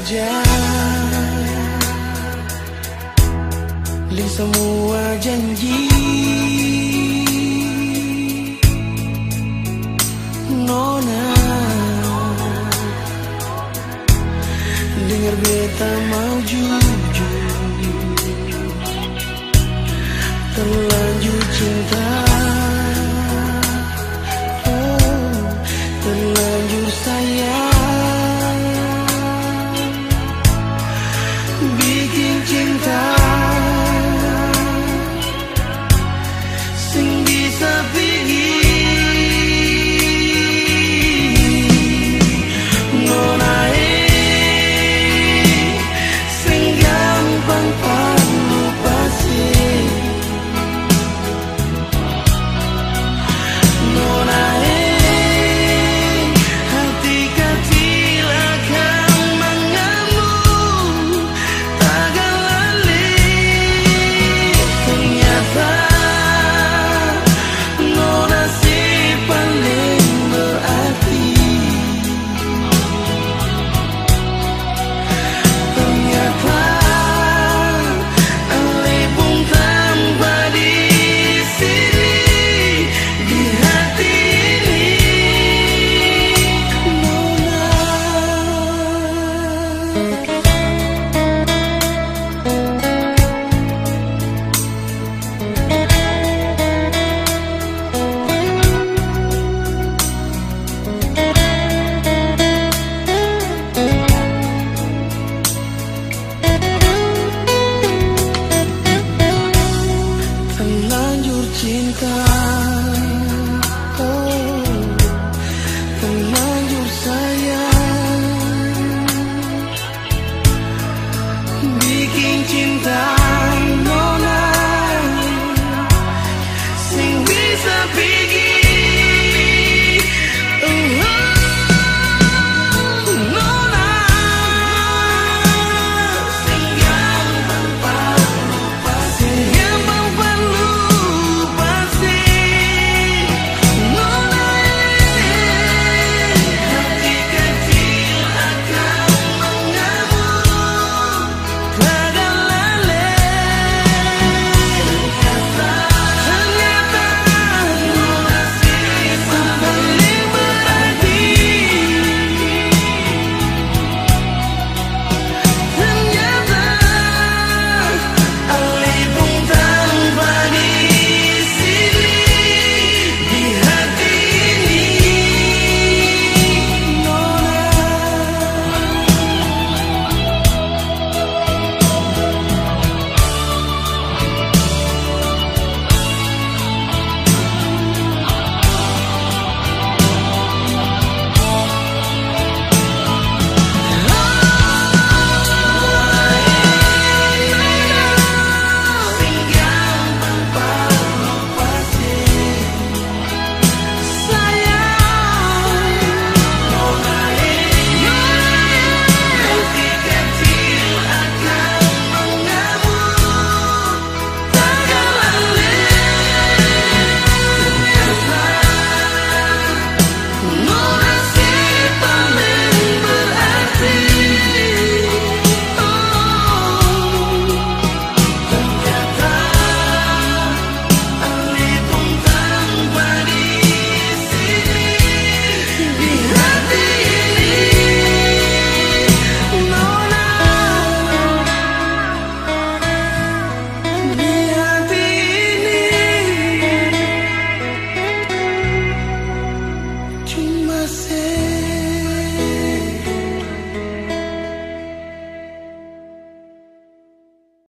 saja. Di semua janji. Nona. Dengar beta mau jujur. Terlanjur cinta. say